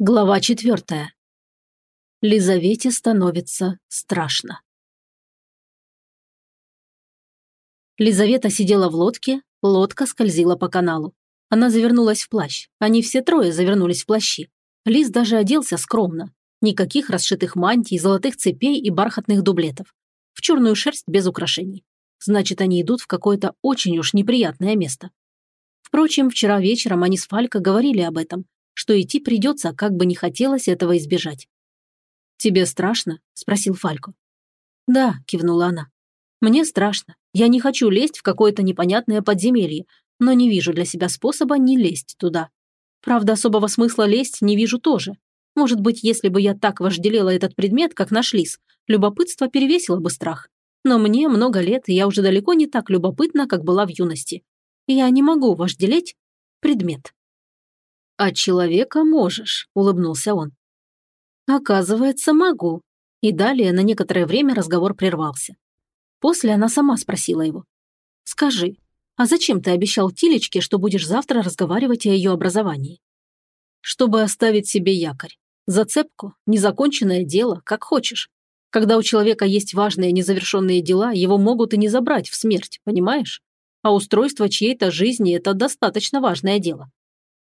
Глава четвертая. Лизавете становится страшно. Лизавета сидела в лодке, лодка скользила по каналу. Она завернулась в плащ. Они все трое завернулись в плащи. Лиз даже оделся скромно. Никаких расшитых мантий, золотых цепей и бархатных дублетов. В черную шерсть без украшений. Значит, они идут в какое-то очень уж неприятное место. Впрочем, вчера вечером они с Фалько говорили об этом, что идти придется, как бы не хотелось этого избежать. «Тебе страшно?» – спросил Фалько. «Да», – кивнула она. «Мне страшно. Я не хочу лезть в какое-то непонятное подземелье, но не вижу для себя способа не лезть туда. Правда, особого смысла лезть не вижу тоже. Может быть, если бы я так вожделела этот предмет, как наш лис, любопытство перевесило бы страх. Но мне много лет, и я уже далеко не так любопытна, как была в юности. Я не могу вожделеть предмет. «А человека можешь», – улыбнулся он. «Оказывается, могу». И далее на некоторое время разговор прервался. После она сама спросила его. «Скажи, а зачем ты обещал Тилечке, что будешь завтра разговаривать о ее образовании?» «Чтобы оставить себе якорь. Зацепку, незаконченное дело, как хочешь. Когда у человека есть важные незавершенные дела, его могут и не забрать в смерть, понимаешь? А устройство чьей-то жизни – это достаточно важное дело.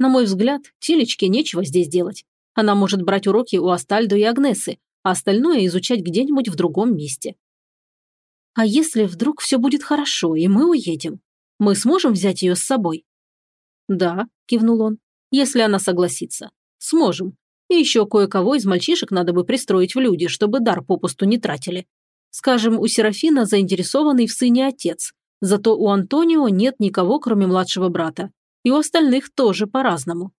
На мой взгляд, Тилечке нечего здесь делать. Она может брать уроки у Астальдо и Агнесы, а остальное изучать где-нибудь в другом месте. А если вдруг все будет хорошо, и мы уедем? Мы сможем взять ее с собой? Да, кивнул он, если она согласится. Сможем. И еще кое-кого из мальчишек надо бы пристроить в люди, чтобы дар попусту не тратили. Скажем, у Серафина заинтересованный в сыне отец, зато у Антонио нет никого, кроме младшего брата, и у остальных тоже по-разному.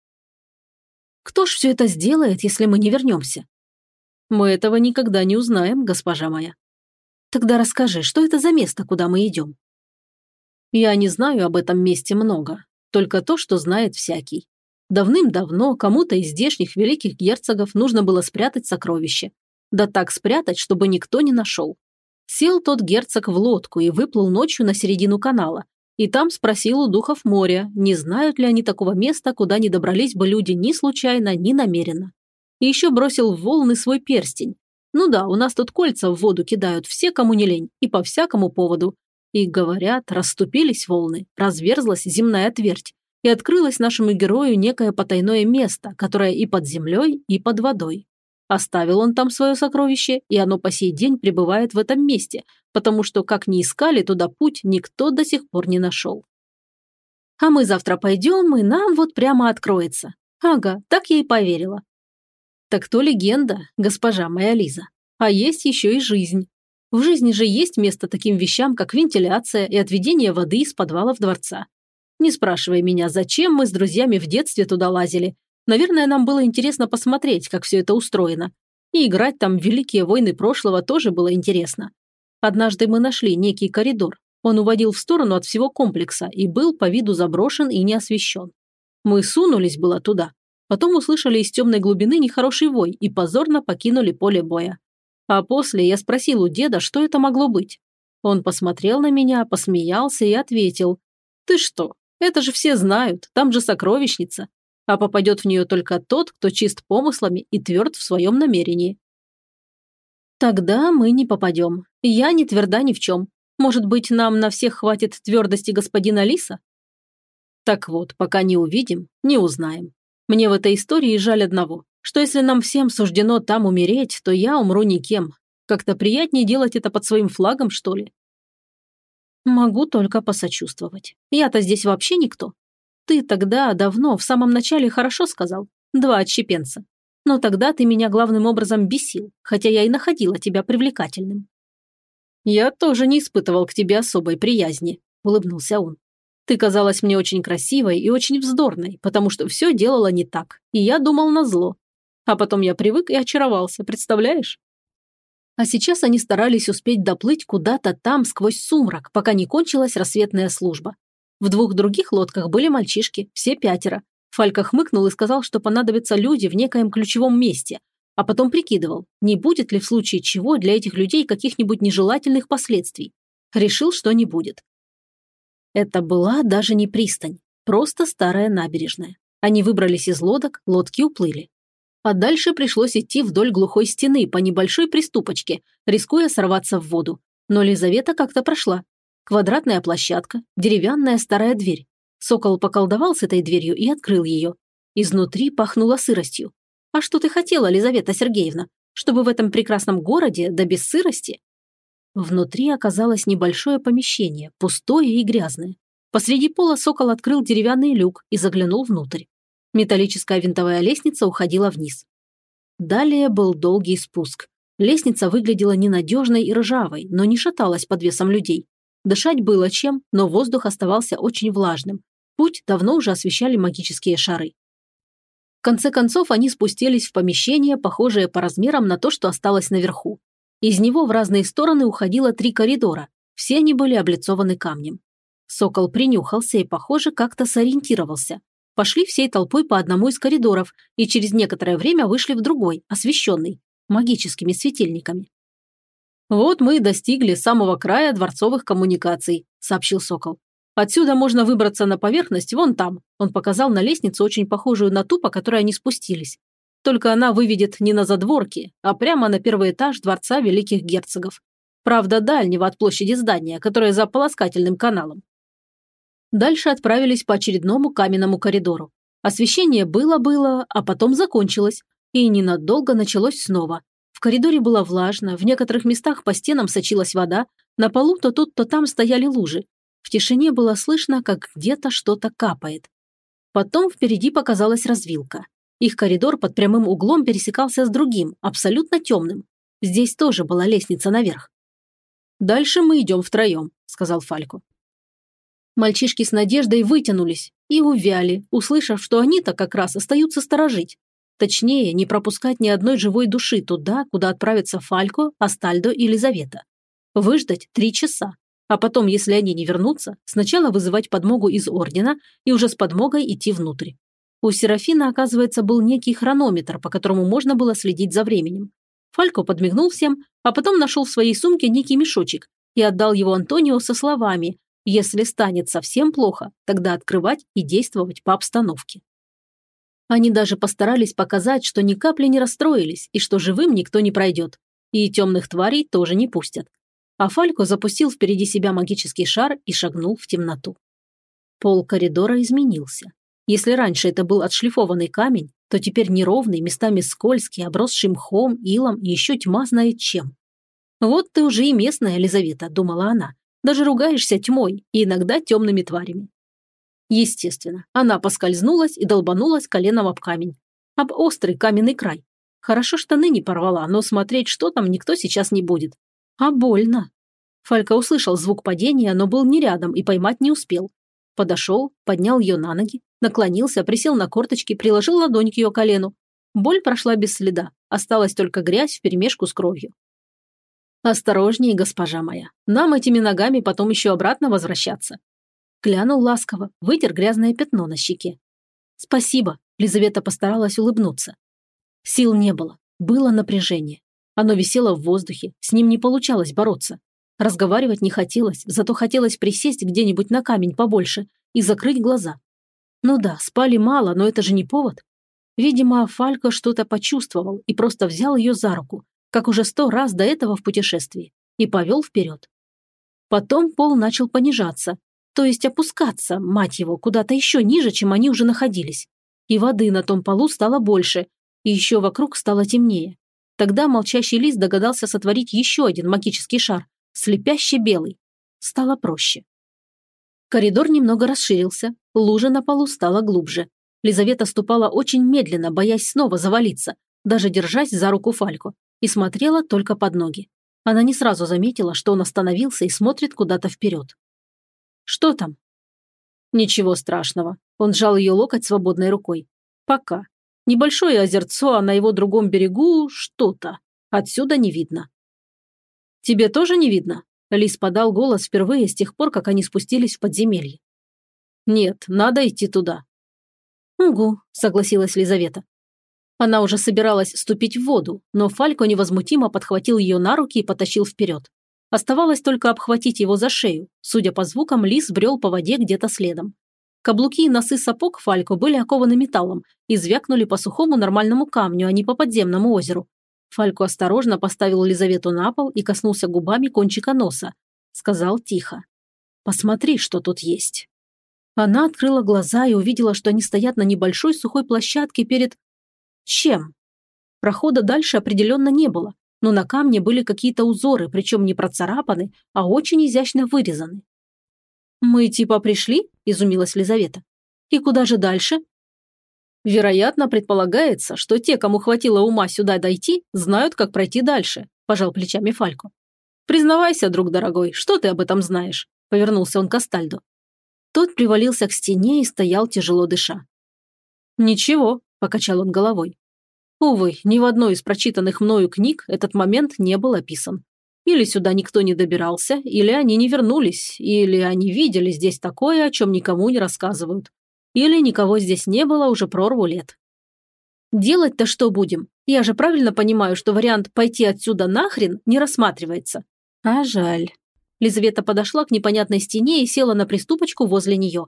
Кто ж все это сделает, если мы не вернемся? Мы этого никогда не узнаем, госпожа моя. Тогда расскажи, что это за место, куда мы идем? Я не знаю об этом месте много, только то, что знает всякий. Давным-давно кому-то из здешних великих герцогов нужно было спрятать сокровище. Да так спрятать, чтобы никто не нашел. Сел тот герцог в лодку и выплыл ночью на середину канала, и там спросил у духов моря, не знают ли они такого места, куда не добрались бы люди ни случайно, ни намеренно. И еще бросил в волны свой перстень. Ну да, у нас тут кольца в воду кидают все, кому не лень, и по всякому поводу. И, говорят, расступились волны, разверзлась земная твердь, и открылось нашему герою некое потайное место, которое и под землей, и под водой. Оставил он там свое сокровище, и оно по сей день пребывает в этом месте, потому что, как ни искали туда путь, никто до сих пор не нашел. А мы завтра пойдем, и нам вот прямо откроется. Ага, так я и поверила. Так то легенда, госпожа моя Лиза. А есть еще и жизнь. В жизни же есть место таким вещам, как вентиляция и отведение воды из подвалов дворца. Не спрашивай меня, зачем мы с друзьями в детстве туда лазили, Наверное, нам было интересно посмотреть, как все это устроено. И играть там великие войны прошлого тоже было интересно. Однажды мы нашли некий коридор. Он уводил в сторону от всего комплекса и был по виду заброшен и не освещен. Мы сунулись было туда. Потом услышали из темной глубины нехороший вой и позорно покинули поле боя. А после я спросил у деда, что это могло быть. Он посмотрел на меня, посмеялся и ответил. «Ты что? Это же все знают, там же сокровищница а попадет в нее только тот, кто чист помыслами и тверд в своем намерении. Тогда мы не попадем. Я не тверда ни в чем. Может быть, нам на всех хватит твердости господина Лиса? Так вот, пока не увидим, не узнаем. Мне в этой истории жаль одного, что если нам всем суждено там умереть, то я умру никем. Как-то приятнее делать это под своим флагом, что ли? Могу только посочувствовать. Я-то здесь вообще никто. Ты тогда, давно, в самом начале хорошо сказал. Два отщепенца. Но тогда ты меня главным образом бесил, хотя я и находила тебя привлекательным. Я тоже не испытывал к тебе особой приязни, улыбнулся он. Ты казалась мне очень красивой и очень вздорной, потому что все делала не так, и я думал на зло. А потом я привык и очаровался, представляешь? А сейчас они старались успеть доплыть куда-то там сквозь сумрак, пока не кончилась рассветная служба. В двух других лодках были мальчишки, все пятеро. Фалька хмыкнул и сказал, что понадобятся люди в некоем ключевом месте, а потом прикидывал, не будет ли в случае чего для этих людей каких-нибудь нежелательных последствий. Решил, что не будет. Это была даже не пристань, просто старая набережная. Они выбрались из лодок, лодки уплыли. А дальше пришлось идти вдоль глухой стены по небольшой приступочке, рискуя сорваться в воду. Но Лизавета как-то прошла. Квадратная площадка, деревянная старая дверь. Сокол поколдовал с этой дверью и открыл ее. Изнутри пахнуло сыростью. А что ты хотела, Лизавета Сергеевна? Чтобы в этом прекрасном городе, да без сырости? Внутри оказалось небольшое помещение, пустое и грязное. Посреди пола сокол открыл деревянный люк и заглянул внутрь. Металлическая винтовая лестница уходила вниз. Далее был долгий спуск. Лестница выглядела ненадежной и ржавой, но не шаталась под весом людей. Дышать было чем, но воздух оставался очень влажным. Путь давно уже освещали магические шары. В конце концов они спустились в помещение, похожее по размерам на то, что осталось наверху. Из него в разные стороны уходило три коридора. Все они были облицованы камнем. Сокол принюхался и, похоже, как-то сориентировался. Пошли всей толпой по одному из коридоров и через некоторое время вышли в другой, освещенный, магическими светильниками. «Вот мы и достигли самого края дворцовых коммуникаций», – сообщил Сокол. «Отсюда можно выбраться на поверхность вон там». Он показал на лестницу, очень похожую на ту, по которой они спустились. Только она выведет не на задворки, а прямо на первый этаж дворца великих герцогов. Правда, дальнего от площади здания, которое за полоскательным каналом. Дальше отправились по очередному каменному коридору. Освещение было-было, а потом закончилось, и ненадолго началось снова. Коридоре было влажно, в некоторых местах по стенам сочилась вода, на полу то тут, то там стояли лужи. В тишине было слышно, как где-то что-то капает. Потом впереди показалась развилка. Их коридор под прямым углом пересекался с другим, абсолютно темным. Здесь тоже была лестница наверх. «Дальше мы идем втроем», – сказал Фалько. Мальчишки с надеждой вытянулись и увяли, услышав, что они-то как раз остаются сторожить. Точнее, не пропускать ни одной живой души туда, куда отправятся Фалько, Астальдо и Лизавета. Выждать три часа, а потом, если они не вернутся, сначала вызывать подмогу из Ордена и уже с подмогой идти внутрь. У Серафина, оказывается, был некий хронометр, по которому можно было следить за временем. Фалько подмигнул всем, а потом нашел в своей сумке некий мешочек и отдал его Антонио со словами «Если станет совсем плохо, тогда открывать и действовать по обстановке». Они даже постарались показать, что ни капли не расстроились и что живым никто не пройдет. И темных тварей тоже не пустят. А Фалько запустил впереди себя магический шар и шагнул в темноту. Пол коридора изменился. Если раньше это был отшлифованный камень, то теперь неровный, местами скользкий, обросший мхом, илом и еще тьма знает чем. «Вот ты уже и местная, Елизавета», – думала она. «Даже ругаешься тьмой и иногда темными тварями». Естественно, она поскользнулась и долбанулась коленом об камень. Об острый каменный край. Хорошо штаны не порвала, но смотреть, что там, никто сейчас не будет. А больно. Фалька услышал звук падения, но был не рядом и поймать не успел. Подошел, поднял ее на ноги, наклонился, присел на корточки, приложил ладонь к ее колену. Боль прошла без следа, осталась только грязь вперемешку с кровью. «Осторожнее, госпожа моя, нам этими ногами потом еще обратно возвращаться». Глянул ласково, вытер грязное пятно на щеке. «Спасибо», – Лизавета постаралась улыбнуться. Сил не было, было напряжение. Оно висело в воздухе, с ним не получалось бороться. Разговаривать не хотелось, зато хотелось присесть где-нибудь на камень побольше и закрыть глаза. Ну да, спали мало, но это же не повод. Видимо, Фалько что-то почувствовал и просто взял ее за руку, как уже сто раз до этого в путешествии, и повел вперед. Потом пол начал понижаться, то есть опускаться, мать его, куда-то еще ниже, чем они уже находились. И воды на том полу стало больше, и еще вокруг стало темнее. Тогда молчащий лис догадался сотворить еще один магический шар, слепяще белый. Стало проще. Коридор немного расширился, лужа на полу стала глубже. Лизавета ступала очень медленно, боясь снова завалиться, даже держась за руку Фальку, и смотрела только под ноги. Она не сразу заметила, что он остановился и смотрит куда-то вперед. «Что там?» «Ничего страшного». Он сжал ее локоть свободной рукой. «Пока. Небольшое озерцо, а на его другом берегу что-то. Отсюда не видно». «Тебе тоже не видно?» Лис подал голос впервые с тех пор, как они спустились в подземелье. «Нет, надо идти туда». «Угу», – согласилась Лизавета. Она уже собиралась ступить в воду, но Фалько невозмутимо подхватил ее на руки и потащил вперед. Оставалось только обхватить его за шею. Судя по звукам, лис брел по воде где-то следом. Каблуки и носы сапог Фалько были окованы металлом и звякнули по сухому нормальному камню, а не по подземному озеру. Фалько осторожно поставил Лизавету на пол и коснулся губами кончика носа. Сказал тихо. «Посмотри, что тут есть». Она открыла глаза и увидела, что они стоят на небольшой сухой площадке перед... Чем? Прохода дальше определенно не было, но на камне были какие-то узоры, причем не процарапаны, а очень изящно вырезаны. «Мы типа пришли?» – изумилась Лизавета. «И куда же дальше?» «Вероятно, предполагается, что те, кому хватило ума сюда дойти, знают, как пройти дальше», – пожал плечами Фалько. «Признавайся, друг дорогой, что ты об этом знаешь?» – повернулся он к Астальду. Тот привалился к стене и стоял тяжело дыша. «Ничего», – покачал он головой. Увы, ни в одной из прочитанных мною книг этот момент не был описан. Или сюда никто не добирался, или они не вернулись, или они видели здесь такое, о чем никому не рассказывают. Или никого здесь не было уже прорву лет. Делать-то что будем? Я же правильно понимаю, что вариант «пойти отсюда нахрен» не рассматривается. А жаль. Лизавета подошла к непонятной стене и села на приступочку возле нее.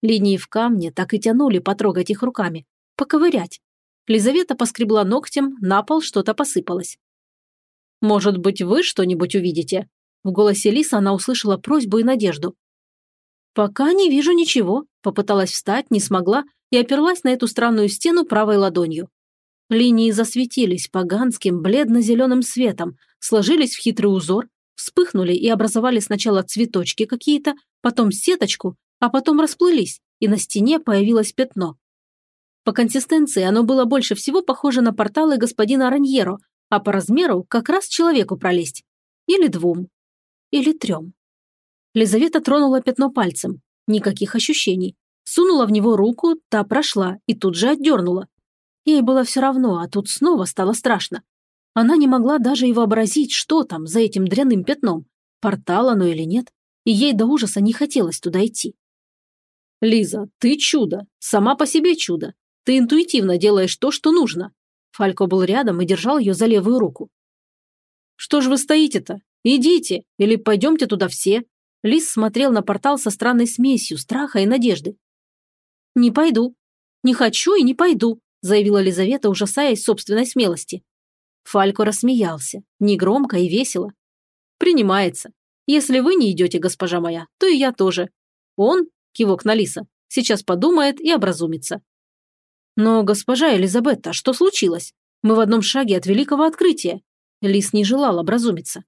Линии в камне так и тянули потрогать их руками. Поковырять. Лизавета поскребла ногтем, на пол что-то посыпалось. «Может быть, вы что-нибудь увидите?» В голосе Лиса она услышала просьбу и надежду. «Пока не вижу ничего», – попыталась встать, не смогла и оперлась на эту странную стену правой ладонью. Линии засветились поганским бледно-зеленым светом, сложились в хитрый узор, вспыхнули и образовали сначала цветочки какие-то, потом сеточку, а потом расплылись, и на стене появилось пятно. По консистенции оно было больше всего похоже на порталы господина Раньеро, а по размеру как раз человеку пролезть. Или двум. Или трем. Лизавета тронула пятно пальцем. Никаких ощущений. Сунула в него руку, та прошла и тут же отдернула. Ей было все равно, а тут снова стало страшно. Она не могла даже и вообразить, что там за этим дряным пятном. Портал оно или нет. И ей до ужаса не хотелось туда идти. «Лиза, ты чудо! Сама по себе чудо! Ты интуитивно делаешь то, что нужно». Фалько был рядом и держал ее за левую руку. «Что ж вы стоите-то? Идите, или пойдемте туда все». Лис смотрел на портал со странной смесью страха и надежды. «Не пойду. Не хочу и не пойду», заявила Лизавета, ужасаясь собственной смелости. Фалько рассмеялся, негромко и весело. «Принимается. Если вы не идете, госпожа моя, то и я тоже. Он, кивок на Лиса, сейчас подумает и образумится. «Но, госпожа Элизабетта, что случилось? Мы в одном шаге от великого открытия». Лис не желал образумиться.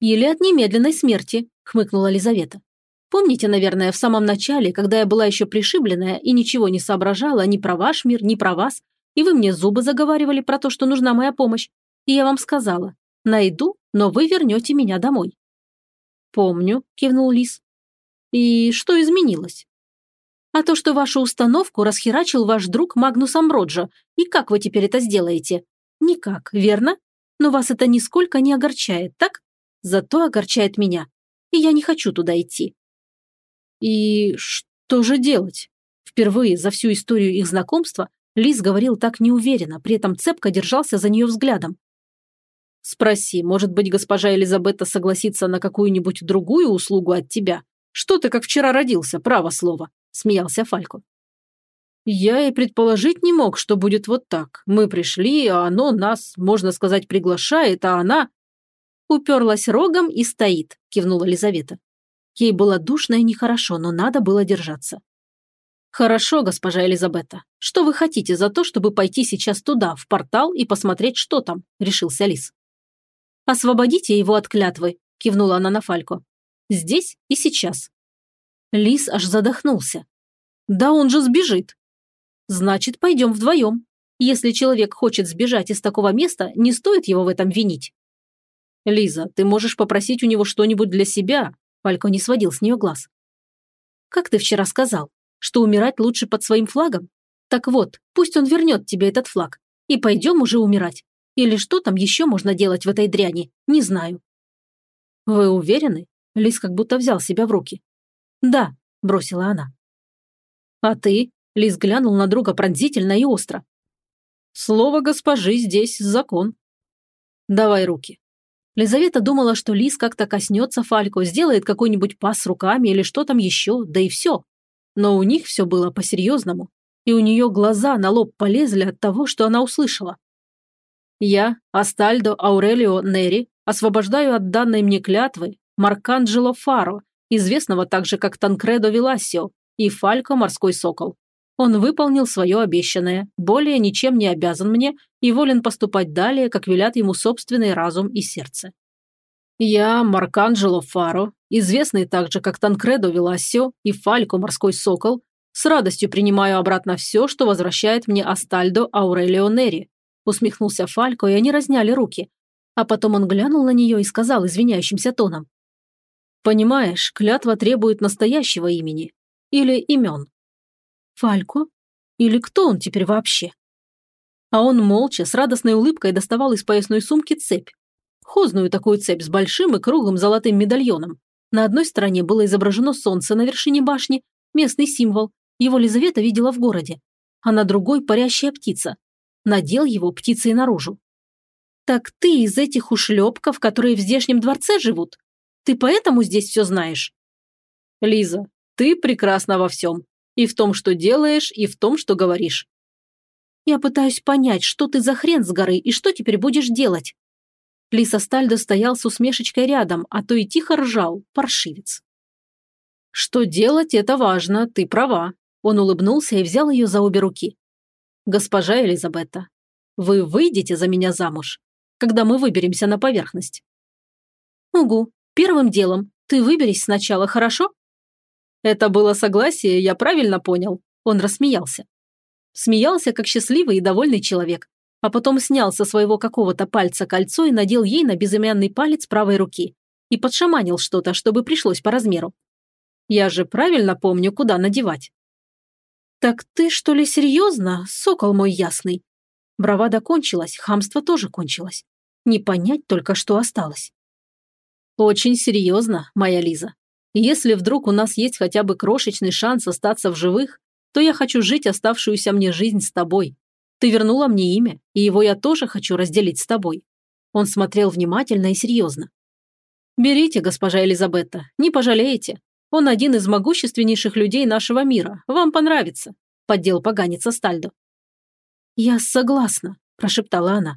«Или от немедленной смерти», – хмыкнула Лизавета. «Помните, наверное, в самом начале, когда я была еще пришибленная и ничего не соображала ни про ваш мир, ни про вас, и вы мне зубы заговаривали про то, что нужна моя помощь, и я вам сказала, найду, но вы вернете меня домой». «Помню», – кивнул Лис. «И что изменилось?» А то, что вашу установку расхерачил ваш друг Магнус Амброджо. И как вы теперь это сделаете? Никак, верно? Но вас это нисколько не огорчает, так? Зато огорчает меня. И я не хочу туда идти. И что же делать? Впервые за всю историю их знакомства Лис говорил так неуверенно, при этом цепко держался за нее взглядом. «Спроси, может быть, госпожа Элизабетта согласится на какую-нибудь другую услугу от тебя? Что ты как вчера родился, право слово?» – смеялся Фалько. «Я и предположить не мог, что будет вот так. Мы пришли, а оно нас, можно сказать, приглашает, а она...» «Уперлась рогом и стоит», – кивнула Лизавета. Ей было душно и нехорошо, но надо было держаться. «Хорошо, госпожа Элизабета. Что вы хотите за то, чтобы пойти сейчас туда, в портал, и посмотреть, что там?» – решился Лис. «Освободите его от клятвы», – кивнула она на Фалько. «Здесь и сейчас. Лис аж задохнулся. «Да он же сбежит!» «Значит, пойдем вдвоем. Если человек хочет сбежать из такого места, не стоит его в этом винить». «Лиза, ты можешь попросить у него что-нибудь для себя?» Фалько не сводил с нее глаз. «Как ты вчера сказал, что умирать лучше под своим флагом? Так вот, пусть он вернет тебе этот флаг, и пойдем уже умирать. Или что там еще можно делать в этой дряни, не знаю». «Вы уверены?» Лис как будто взял себя в руки. «Да», – бросила она. «А ты?» – Лис глянул на друга пронзительно и остро. «Слово госпожи здесь закон». «Давай руки». Лизавета думала, что Лис как-то коснется Фалько, сделает какой-нибудь пас руками или что там еще, да и все. но у них все было по-серьезному, и у нее глаза на лоб полезли от того, что она услышала. «Я, Астальдо Аурелио Нери, освобождаю от данной мне клятвы Марканджело Фаро, известного также как Танкредо Виласио, и Фалько Морской Сокол. Он выполнил свое обещанное, более ничем не обязан мне и волен поступать далее, как велят ему собственный разум и сердце. Я, Марканджело Фаро, известный также как Танкредо Веласио и Фалько Морской Сокол, с радостью принимаю обратно все, что возвращает мне Астальдо Аурелио Нери. Усмехнулся Фалько, и они разняли руки. А потом он глянул на нее и сказал извиняющимся тоном. «Понимаешь, клятва требует настоящего имени. Или имен. Фалько? Или кто он теперь вообще? А он молча, с радостной улыбкой доставал из поясной сумки цепь. Хозную такую цепь с большим и круглым золотым медальоном. На одной стороне было изображено солнце на вершине башни, местный символ. Его Лизавета видела в городе. А на другой парящая птица. Надел его птицей наружу. «Так ты из этих ушлепков, которые в здешнем дворце живут? Ты поэтому здесь все знаешь?» «Лиза, ты прекрасна во всем. И в том, что делаешь, и в том, что говоришь. Я пытаюсь понять, что ты за хрен с горы и что теперь будешь делать. Лиса Стальдо стоял с усмешечкой рядом, а то и тихо ржал, паршивец. «Что делать, это важно, ты права». Он улыбнулся и взял ее за обе руки. «Госпожа Элизабетта, вы выйдете за меня замуж, когда мы выберемся на поверхность?» «Угу, первым делом. Ты выберись сначала, хорошо?» Это было согласие, я правильно понял? Он рассмеялся. Смеялся, как счастливый и довольный человек, а потом снял со своего какого-то пальца кольцо и надел ей на безымянный палец правой руки и подшаманил что-то, чтобы пришлось по размеру. Я же правильно помню, куда надевать. «Так ты что ли серьезно, сокол мой ясный?» Бравада кончилась, хамство тоже кончилось. Не понять только, что осталось. «Очень серьезно, моя Лиза. Если вдруг у нас есть хотя бы крошечный шанс остаться в живых, то я хочу жить оставшуюся мне жизнь с тобой. Ты вернула мне имя, и его я тоже хочу разделить с тобой». Он смотрел внимательно и серьезно. «Берите, госпожа Элизабетта, не пожалеете. Он один из могущественнейших людей нашего мира. Вам понравится», – поддел поганец Астальдо. «Я согласна», – прошептала она.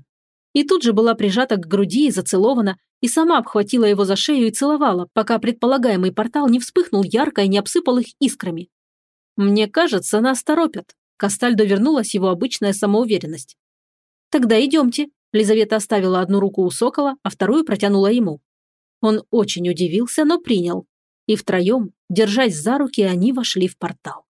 И тут же была прижата к груди и зацелована, и сама обхватила его за шею и целовала, пока предполагаемый портал не вспыхнул ярко и не обсыпал их искрами. «Мне кажется, нас торопят». Кастальдо вернулась его обычная самоуверенность. «Тогда идемте». Лизавета оставила одну руку у сокола, а вторую протянула ему. Он очень удивился, но принял. И втроем, держась за руки, они вошли в портал.